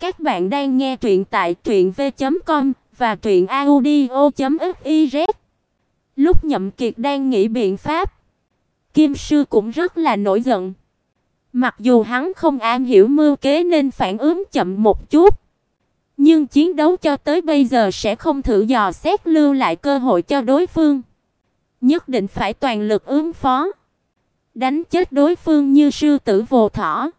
Các bạn đang nghe truyện tại truyệnv.com và truyệnaudio.fiz. Lúc Nhậm Kiệt đang nghĩ biện pháp, Kim sư cũng rất là nổi giận. Mặc dù hắn không am hiểu mưu kế nên phản ứng chậm một chút, nhưng chiến đấu cho tới bây giờ sẽ không thử dò xét lưu lại cơ hội cho đối phương. Nhất định phải toàn lực ứng phó, đánh chết đối phương như sư tử vồ thỏ.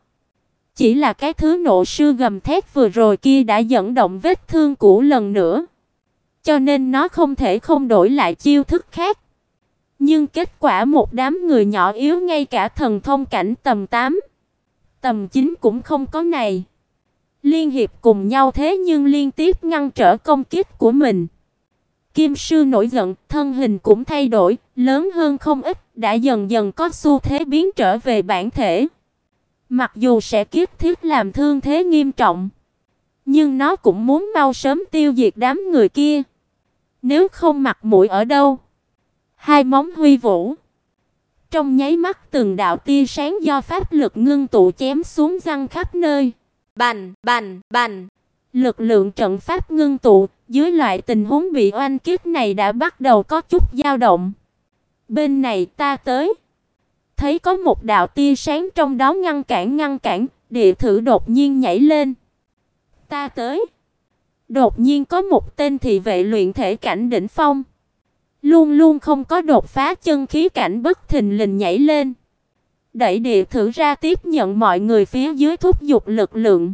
Chỉ là cái thứ nộ sư gầm thét vừa rồi kia đã dẫn động vết thương cũ lần nữa, cho nên nó không thể không đổi lại chiêu thức khác. Nhưng kết quả một đám người nhỏ yếu ngay cả thần thông cảnh tầm 8, tầm 9 cũng không có này. Liên hiệp cùng nhau thế nhưng liên tiếp ngăn trở công kích của mình. Kim sư nổi giận, thân hình cũng thay đổi, lớn hơn không ít, đã dần dần có xu thế biến trở về bản thể. Mặc dù sẽ kiếp thiết làm thương thế nghiêm trọng, nhưng nó cũng muốn mau sớm tiêu diệt đám người kia. Nếu không mặt mũi ở đâu? Hai móng huy vũ. Trong nháy mắt từng đạo tia sáng do pháp lực ngưng tụ chém xuống răng khắp nơi. Bành, bành, bành. Lực lượng trận pháp ngưng tụ, dưới loại tình huống bị oanh kiếp này đã bắt đầu có chút dao động. Bên này ta tới. Thấy có một đạo tia sáng trong đó ngăn cản ngăn cản, địa thử đột nhiên nhảy lên. Ta tới. Đột nhiên có một tên thị vệ luyện thể cảnh đỉnh phong, luôn luôn không có đột phá chân khí cảnh bất thình lình nhảy lên. Đẩy địa thử ra tiếp nhận mọi người phía dưới thúc dục lực lượng.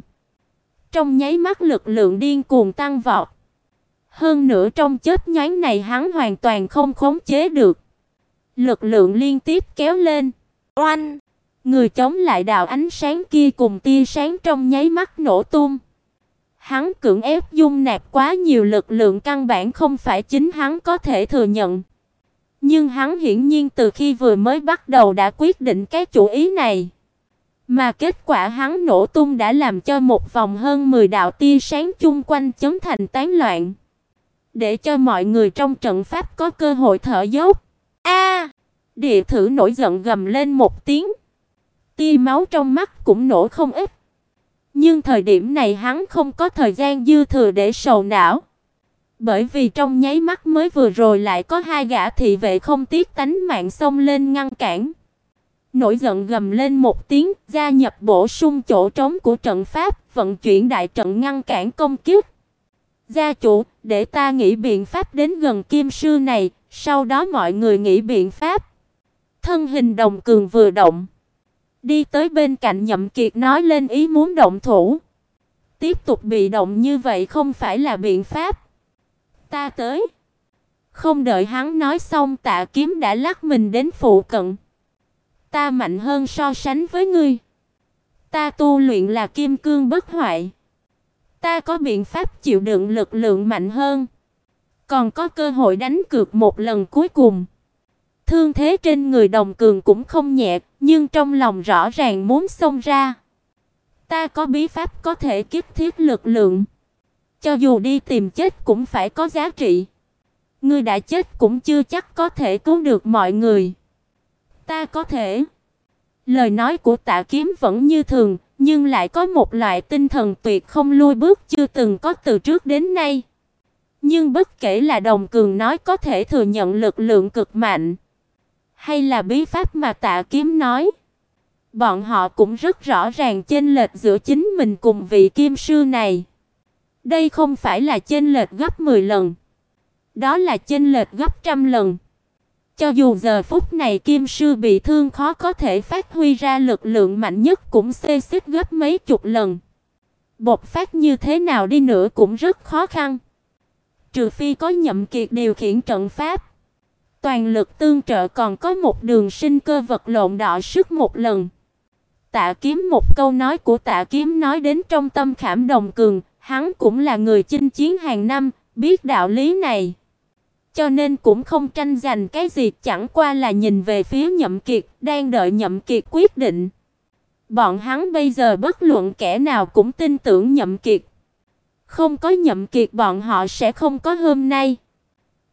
Trong nháy mắt lực lượng điên cuồng tăng vọt. Hơn nữa trong chớp nhoáng này hắn hoàn toàn không khống chế được. Lực lượng liên tiếp kéo lên. Oanh! Người chống lại đạo ánh sáng kia cùng tia sáng trong nháy mắt nổ tung. Hắn cưỡng ép dung nạp quá nhiều lực lượng căn bản không phải chính hắn có thể thừa nhận. Nhưng hắn hiển nhiên từ khi vừa mới bắt đầu đã quyết định cái chủ ý này. Mà kết quả hắn nổ tung đã làm cho một vòng hơn 10 đạo tia sáng chung quanh chấn thành tán loạn. Để cho mọi người trong trận pháp có cơ hội thở dốc. A! địa thử nổi giận gầm lên một tiếng. Tia máu trong mắt cũng nổ không ít. Nhưng thời điểm này hắn không có thời gian dư thừa để sầu não. Bởi vì trong nháy mắt mới vừa rồi lại có hai gã thị vệ không tiếc tánh mạng xông lên ngăn cản. Nổi giận gầm lên một tiếng, gia nhập bổ sung chỗ trống của trận pháp, vận chuyển đại trận ngăn cản công kích. Gia chủ, để ta nghĩ biện pháp đến gần kim sư này, sau đó mọi người nghĩ biện pháp. Thân hình đồng cường vừa động, đi tới bên cạnh Nhậm Kiệt nói lên ý muốn động thủ. Tiếp tục bị động như vậy không phải là biện pháp. Ta tới. Không đợi hắn nói xong, Tạ Kiếm đã lắc mình đến phụ cận. Ta mạnh hơn so sánh với ngươi. Ta tu luyện là kim cương bất hoại. Ta có biện pháp chịu đựng lực lượng mạnh hơn, còn có cơ hội đánh cược một lần cuối cùng. Thương thế trên người Đồng Cường cũng không nhẹ, nhưng trong lòng rõ ràng muốn xông ra. Ta có bí pháp có thể kiếp thiết lực lượng, cho dù đi tìm chết cũng phải có giá trị. Ngươi đã chết cũng chưa chắc có thể cứu được mọi người. Ta có thể. Lời nói của Tạ Kiếm vẫn như thường, nhưng lại có một loại tinh thần tuyệt không lui bước chưa từng có từ trước đến nay. Nhưng bất kể là Đồng Cường nói có thể thừa nhận lực lượng cực mạnh, hay là bí pháp mà Tạ Kiếm nói, bọn họ cũng rất rõ ràng chênh lệch giữa chính mình cùng vị kim sư này. Đây không phải là chênh lệch gấp 10 lần, đó là chênh lệch gấp trăm lần. Cho dù giờ phút này Kim sư bị thương khó có thể phát huy ra lực lượng mạnh nhất cũng xê xích gấp mấy chục lần. Bộc phát như thế nào đi nữa cũng rất khó khăn. Trừ phi có Nhậm Kiệt điều khiển trận pháp, toàn lực tương trợ còn có một đường sinh cơ vật lộn đọ sức một lần. Tạ Kiếm một câu nói của Tạ Kiếm nói đến trong tâm khảm đồng cường, hắn cũng là người chinh chiến hàng năm, biết đạo lý này cho nên cũng không tranh giành cái gì, chẳng qua là nhìn về phía Nhậm Kiệt, đang đợi Nhậm Kiệt quyết định. Bọn hắn bây giờ bất luận kẻ nào cũng tin tưởng Nhậm Kiệt. Không có Nhậm Kiệt bọn họ sẽ không có hôm nay.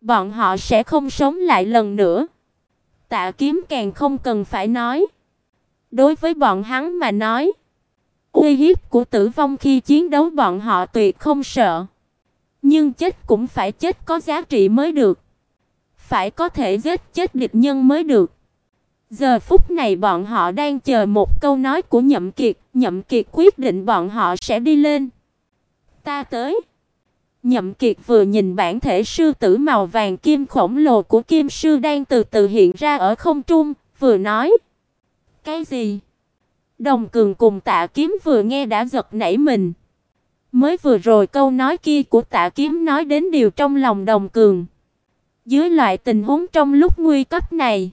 Bọn họ sẽ không sống lại lần nữa. Tạ Kiếm càng không cần phải nói. Đối với bọn hắn mà nói, Uy hiếp của tử vong khi chiến đấu bọn họ tuyệt không sợ. Nhưng chết cũng phải chết có giá trị mới được. Phải có thể giết chết địch nhân mới được. Giờ phút này bọn họ đang chờ một câu nói của Nhậm Kiệt, Nhậm Kiệt quyết định bọn họ sẽ đi lên. Ta tới. Nhậm Kiệt vừa nhìn bản thể sư tử màu vàng kim khổng lồ của Kim sư đang từ từ hiện ra ở không trung, vừa nói: "Cái gì?" Đồng Cường cùng Tạ Kiếm vừa nghe đã giật nảy mình. Mới vừa rồi câu nói kia của Tạ Kiếm nói đến điều trong lòng Đồng Cường. Dưới loại tình huống trong lúc nguy cấp này,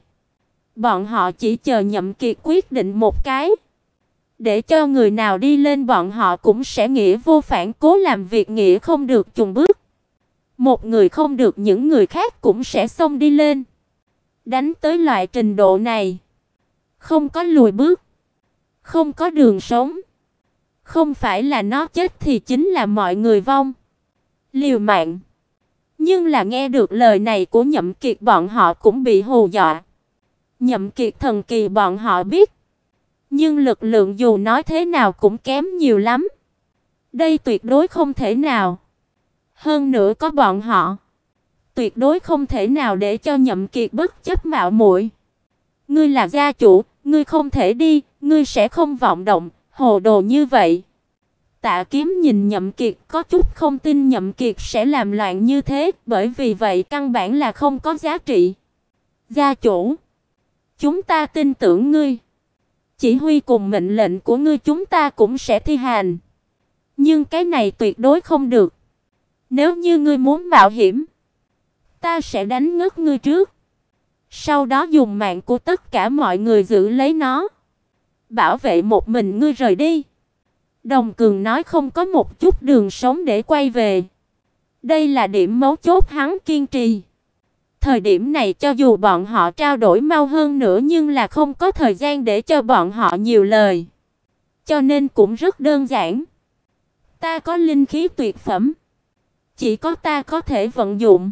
bọn họ chỉ chờ Nhậm Kiệt quyết định một cái. Để cho người nào đi lên bọn họ cũng sẽ nghĩa vô phản cố làm việc nghĩa không được chùng bước. Một người không được những người khác cũng sẽ xông đi lên. Đánh tới loại trình độ này, không có lùi bước, không có đường sống. Không phải là nó chết thì chính là mọi người vong. Liều mạng. Nhưng là nghe được lời này của Nhậm Kiệt bọn họ cũng bị hù dọa. Nhậm Kiệt thần kỳ bọn họ biết. Nhưng lực lượng dù nói thế nào cũng kém nhiều lắm. Đây tuyệt đối không thể nào. Hơn nữa có bọn họ. Tuyệt đối không thể nào để cho Nhậm Kiệt bất chấp mạo muội. Ngươi là gia chủ, ngươi không thể đi, ngươi sẽ không vọng động, hồ đồ như vậy. Tạ Kiếm nhìn Nhậm Kiệt có chút không tin Nhậm Kiệt sẽ làm loạn như thế, bởi vì vậy căn bản là không có giá trị. Gia chủ, chúng ta tin tưởng ngươi. Chỉ huy cùng mệnh lệnh của ngươi chúng ta cũng sẽ thi hành. Nhưng cái này tuyệt đối không được. Nếu như ngươi muốn mạo hiểm, ta sẽ đánh ngất ngươi trước. Sau đó dùng mạng của tất cả mọi người giữ lấy nó. Bảo vệ một mình ngươi rời đi. Đồng Cường nói không có một chút đường sống để quay về. Đây là điểm mấu chốt hắn kiên trì. Thời điểm này cho dù bọn họ trao đổi mau hơn nữa nhưng là không có thời gian để cho bọn họ nhiều lời. Cho nên cũng rất đơn giản. Ta có linh khí tuyệt phẩm, chỉ có ta có thể vận dụng.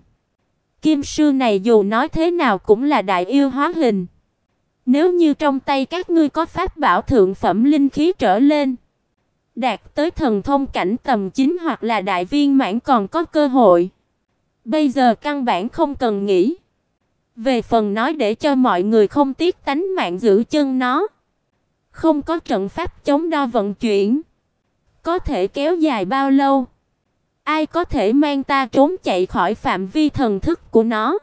Kim sư này dù nói thế nào cũng là đại yêu hóa hình. Nếu như trong tay các ngươi có pháp bảo thượng phẩm linh khí trở lên, đạt tới thần thông cảnh tầm 9 hoặc là đại viên mãn còn có cơ hội. Bây giờ căn bản không cần nghĩ. Về phần nói để cho mọi người không tiếc tánh mạng giữ chân nó, không có trận pháp chống đo vận chuyển, có thể kéo dài bao lâu? Ai có thể mang ta trốn chạy khỏi phạm vi thần thức của nó?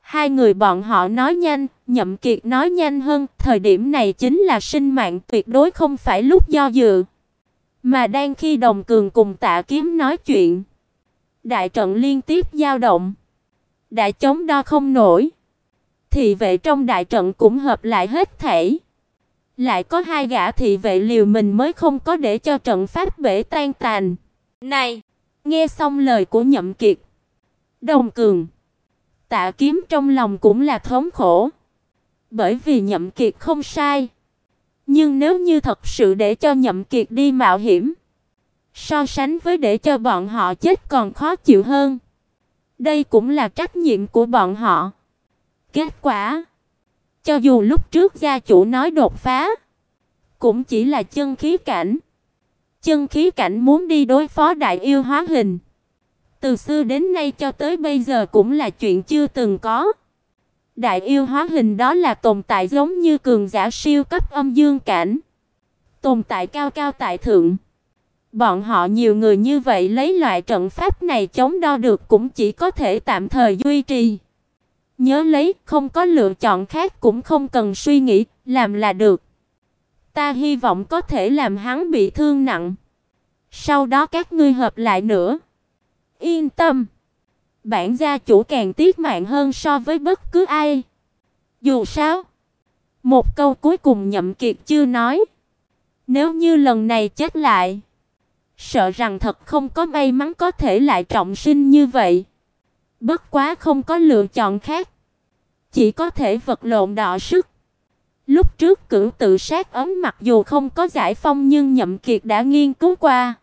Hai người bọn họ nói nhanh, Nhậm Kiệt nói nhanh hơn, thời điểm này chính là sinh mạng tuyệt đối không phải lúc do dự. Mà đang khi Đồng Cường cùng Tạ Kiếm nói chuyện, đại trận liên tiếp dao động, đã chống đo không nổi. Thị vệ trong đại trận cũng hợp lại hết thảy. Lại có hai gã thị vệ liều mình mới không có để cho trận pháp bể tan tành. Này, nghe xong lời của Nhậm Kiệt, Đồng Cường, Tạ Kiếm trong lòng cũng là thống khổ. Bởi vì Nhậm Kiệt không sai. Nhưng nếu như thật sự để cho Nhậm Kiệt đi mạo hiểm, so sánh với để cho bọn họ chết còn khó chịu hơn. Đây cũng là trách nhiệm của bọn họ. Kết quả, cho dù lúc trước gia chủ nói đột phá, cũng chỉ là chân khí cảnh. Chân khí cảnh muốn đi đối phó đại yêu hóa hình, từ xưa đến nay cho tới bây giờ cũng là chuyện chưa từng có. Đại yêu hóa hình đó là tồn tại giống như cường giả siêu cấp âm dương cảnh. Tồn tại cao cao tại thượng. Bọn họ nhiều người như vậy lấy loại trận pháp này chống đo được cũng chỉ có thể tạm thời duy trì. Nhớ lấy, không có lựa chọn khác cũng không cần suy nghĩ, làm là được. Ta hy vọng có thể làm hắn bị thương nặng. Sau đó các ngươi hợp lại nữa. Yên tâm bản gia chủ càng tiếc mạng hơn so với bất cứ ai. Dù sao, một câu cuối cùng Nhậm Kiệt chưa nói. Nếu như lần này chết lại, sợ rằng thật không có may mắn có thể lại trọng sinh như vậy. Bất quá không có lựa chọn khác, chỉ có thể vật lộn đọ sức. Lúc trước cửu tự sát ấm mặc dù không có giải phong nhưng Nhậm Kiệt đã nghiên cứu qua.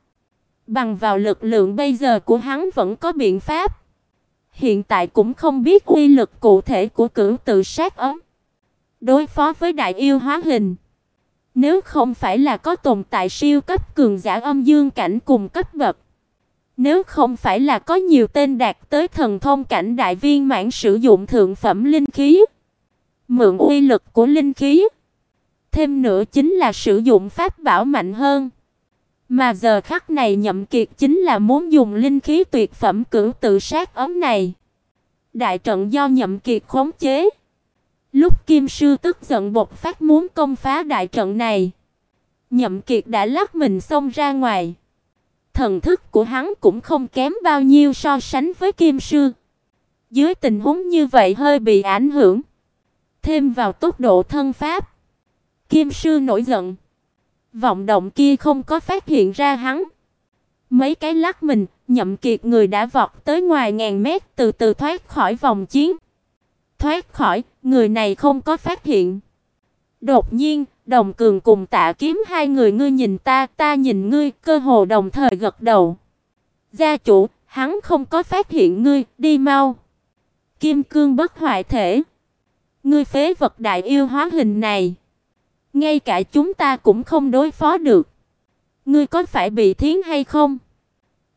Bằng vào lực lượng bây giờ của hắn vẫn có biện pháp. Hiện tại cũng không biết uy lực cụ thể của cửu tự sát ấm. Đối phó với đại yêu hóa hình, nếu không phải là có tồn tại siêu cấp cường giả âm dương cảnh cùng cấp bậc, nếu không phải là có nhiều tên đạt tới thần thông cảnh đại viên mãn sử dụng thượng phẩm linh khí, mượn uy lực của linh khí, thêm nữa chính là sử dụng pháp bảo mạnh hơn. Mà giờ khắc này Nhậm Kiệt chính là muốn dùng linh khí tuyệt phẩm cửu tự sát ấm này. Đại trận do Nhậm Kiệt khống chế. Lúc Kim sư tức giận bộc phát muốn công phá đại trận này, Nhậm Kiệt đã lắc mình xông ra ngoài. Thần thức của hắn cũng không kém bao nhiêu so sánh với Kim sư. Dưới tình huống như vậy hơi bị ảnh hưởng, thêm vào tốc độ thân pháp, Kim sư nổi giận. Vọng động kia không có phát hiện ra hắn. Mấy cái lắc mình, Nhậm Kiệt người đã vọt tới ngoài ngàn mét, từ từ thoát khỏi vòng chiến. Thoát khỏi, người này không có phát hiện. Đột nhiên, Đồng Cường cùng Tạ Kiếm hai người ngươi nhìn ta, ta nhìn ngươi, cơ hồ đồng thời gật đầu. Gia chủ, hắn không có phát hiện ngươi, đi mau. Kim cương bất hoại thể. Ngươi phế vật đại yêu hóa hình này, ngay cả chúng ta cũng không đối phó được. Ngươi có phải bị thiến hay không?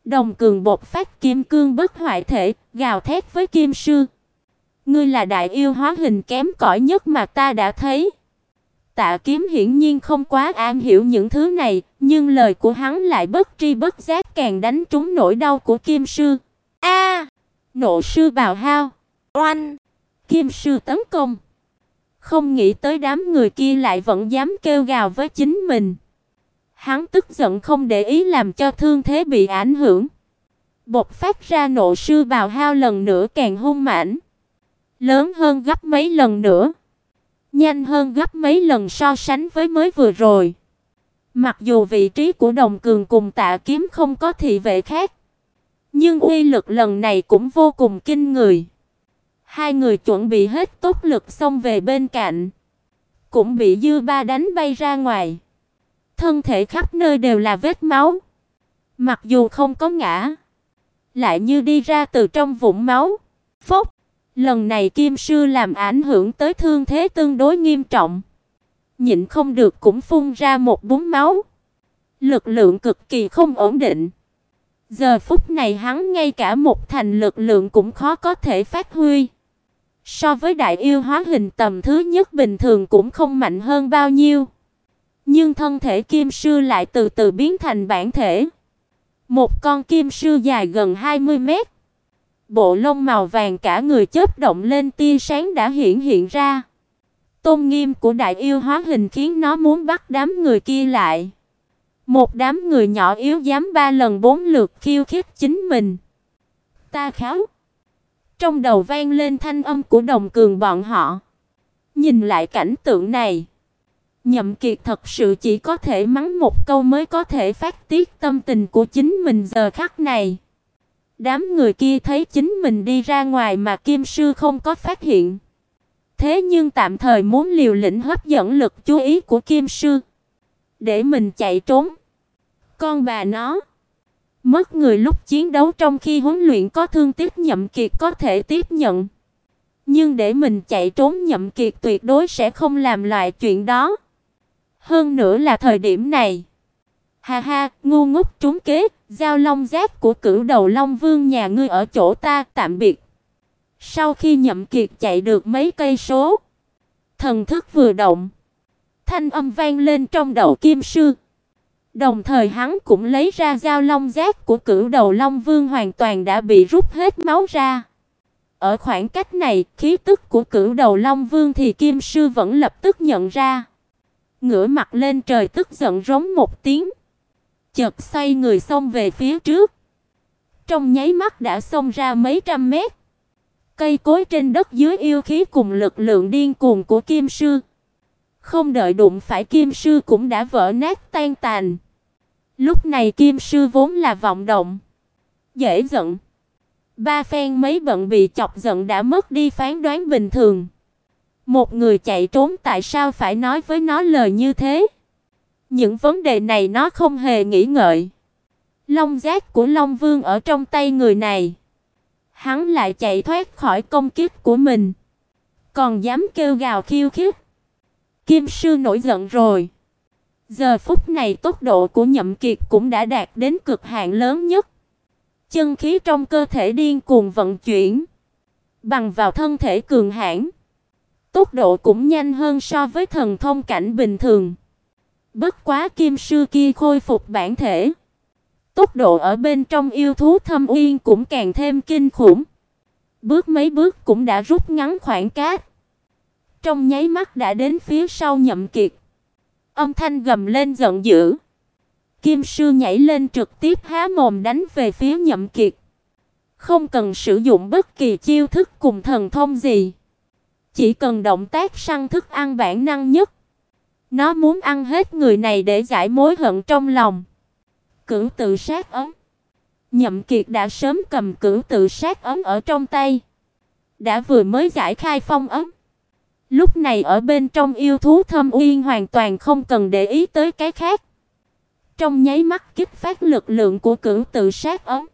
Đồng Cường bột phát kim cương bất hoại thể, gào thét với Kim sư. Ngươi là đại yêu hóa hình kém cỏi nhất mà ta đã thấy. Tạ Kiếm hiển nhiên không quá am hiểu những thứ này, nhưng lời của hắn lại bất tri bất giác càng đánh trúng nỗi đau của Kim sư. A! nộ sư bào hao. Oanh! Kim sư tấn công. Không nghĩ tới đám người kia lại vẫn dám kêu gào với chính mình. Hắn tức giận không để ý làm cho thương thế bị ảnh hưởng. Bộc phát ra nộ sư bào hao lần nữa càng hung mãnh. Lớn hơn gấp mấy lần nữa. Nhanh hơn gấp mấy lần so sánh với mới vừa rồi. Mặc dù vị trí của Đồng Cường cùng Tạ Kiếm không có thị vệ khác, nhưng uy lực lần này cũng vô cùng kinh người. Hai người chuẩn bị hết tốc lực xông về bên cạnh, cũng bị dư ba đánh bay ra ngoài. Thân thể khắp nơi đều là vết máu. Mặc dù không có ngã, lại như đi ra từ trong vũng máu. Phốc, lần này Kim sư làm ảnh hưởng tới thương thế tương đối nghiêm trọng. Nhịn không được cũng phun ra một búng máu. Lực lượng cực kỳ không ổn định. Giờ phút này hắn ngay cả một thành lực lượng cũng khó có thể phát huy. So với đại yêu hóa hình tầm thứ nhất bình thường cũng không mạnh hơn bao nhiêu. Nhưng thân thể kim sư lại từ từ biến thành bản thể. Một con kim sư dài gần 20 mét. Bộ lông màu vàng cả người chớp động lên tia sáng đã hiển hiện ra. Tôn nghiêm của đại yêu hóa hình khiến nó muốn bắt đám người kia lại. Một đám người nhỏ yếu dám ba lần bốn lượt khiêu khích chính mình. Ta kháo. Trong đầu vang lên thanh âm của đồng cường bọn họ. Nhìn lại cảnh tượng này, Nhậm Kiệt thật sự chỉ có thể mắng một câu mới có thể phát tiết tâm tình của chính mình giờ khắc này. Đám người kia thấy chính mình đi ra ngoài mà Kim sư không có phát hiện. Thế nhưng tạm thời muốn liều lĩnh hấp dẫn lực chú ý của Kim sư, để mình chạy trốn. Con bà nó Mất người lúc chiến đấu trong khi huấn luyện có thương tiếc Nhậm Kiệt có thể tiếp nhận. Nhưng để mình chạy trốn Nhậm Kiệt tuyệt đối sẽ không làm loại chuyện đó. Hơn nữa là thời điểm này. Ha ha, ngu ngốc trúng kế, giao long giáp của cửu đầu long vương nhà ngươi ở chỗ ta, tạm biệt. Sau khi Nhậm Kiệt chạy được mấy cây số, thần thức vừa động, thanh âm vang lên trong đầu Kim Sư. Đồng thời hắn cũng lấy ra dao long giác của cửu đầu long vương hoàn toàn đã bị rút hết máu ra. Ở khoảng cách này, khí tức của cửu đầu long vương thì kim sư vẫn lập tức nhận ra. Ngửa mặt lên trời tức giận rống một tiếng. Chợt xoay người xông về phía trước. Trong nháy mắt đã xông ra mấy trăm mét. Cây cối trên đất dưới yêu khí cùng lực lượng điên cuồng của kim sư. Không đợi đụng phải kim sư cũng đã vỡ nát tan tàn. Lúc này Kim sư vốn là vọng động, dễ giận. Ba phen mấy bận bị chọc giận đã mất đi phán đoán bình thường. Một người chạy trốn tại sao phải nói với nó lời như thế? Những vấn đề này nó không hề nghĩ ngợi. Long giác của Long Vương ở trong tay người này. Hắn lại chạy thoát khỏi công kích của mình. Còn dám kêu gào khiêu khích. Kim sư nổi giận rồi. Giờ phút này tốc độ của Nhậm Kiệt cũng đã đạt đến cực hạn lớn nhất. Chân khí trong cơ thể điên cuồng vận chuyển, bằng vào thân thể cường hãn, tốc độ cũng nhanh hơn so với thần thông cảnh bình thường. Bất quá kim sư kia khôi phục bản thể, tốc độ ở bên trong yêu thú thâm uyên cũng càng thêm kinh khủng. Bước mấy bước cũng đã rút ngắn khoảng cách. Trong nháy mắt đã đến phía sau Nhậm Kiệt. Âm thanh gầm lên giận dữ. Kim sư nhảy lên trực tiếp há mồm đánh về phía Nhậm Kiệt. Không cần sử dụng bất kỳ chiêu thức cùng thần thông gì, chỉ cần động tác săn thức ăn bản năng nhất. Nó muốn ăn hết người này để giải mối hận trong lòng. Cửu tự sát ấm. Nhậm Kiệt đã sớm cầm cửu tự sát ấm ở trong tay, đã vừa mới giải khai phong ấm. Lúc này ở bên trong yêu thú thâm uyên hoàn toàn không cần để ý tới cái khác. Trong nháy mắt kích phát lực lượng của cửu tự sát ấm.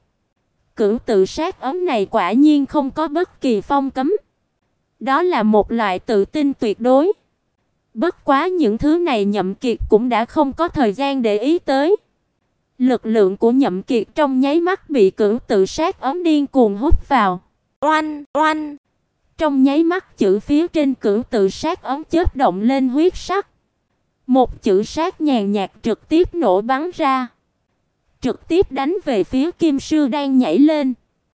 Cửu tự sát ấm này quả nhiên không có bất kỳ phong cấm. Đó là một loại tự tin tuyệt đối. Bất quá những thứ này Nhậm Kiệt cũng đã không có thời gian để ý tới. Lực lượng của Nhậm Kiệt trong nháy mắt bị cửu tự sát ấm điên cuồng hút vào. Oanh, oanh. Trong nháy mắt chữ phía trên cửu tự sát ấm chớp động lên huyết sắc. Một chữ sát nhàn nhạt trực tiếp nổ bắn ra, trực tiếp đánh về phía Kim sư đang nhảy lên.